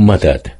مدد.